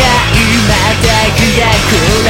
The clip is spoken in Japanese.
が今だ開く